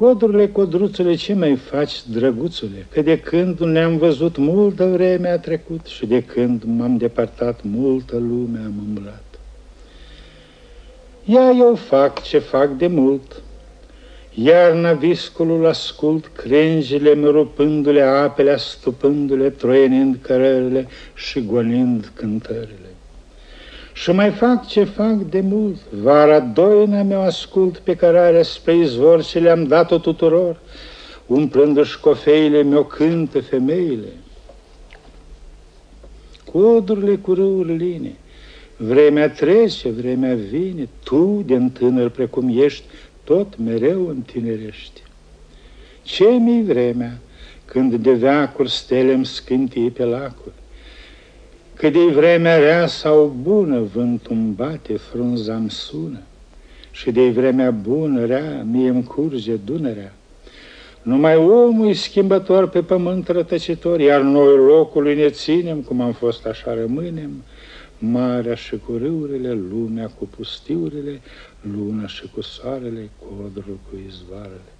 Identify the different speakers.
Speaker 1: Codurile, codruțule, ce mai faci, drăguțule? Că de când ne-am văzut multă vreme a trecut și de când m-am depărtat, multă lume am umblat. Ia eu fac ce fac de mult, Iarna viscolul ascult, crengile rupându-le, apele astupându-le, troienind cărările și gonind cântările. Și mai fac ce fac de mult, vara doina meu ascult pe cărarea spre izvor și le-am dat-o tuturor, umplându-și cofeile mi-o cântă femeile. Codurile cu râuri line, vremea trece, vremea vine, tu, de tânăr precum ești, tot mereu întinerești. Ce mi vremea când de veacuri stele-mi scântii pe lacuri? Cât de vremea rea sau bună, vântul bate, frunza sună, și de vremea bună, rea, mie îmi curge Dunărea. Numai omul e schimbător pe pământ rătăcitor, iar noi locului ne ținem, cum am fost așa rămânem, marea și cu râurile, lumea cu pustiurile, luna și cu soarele, codrul cu izvoarele.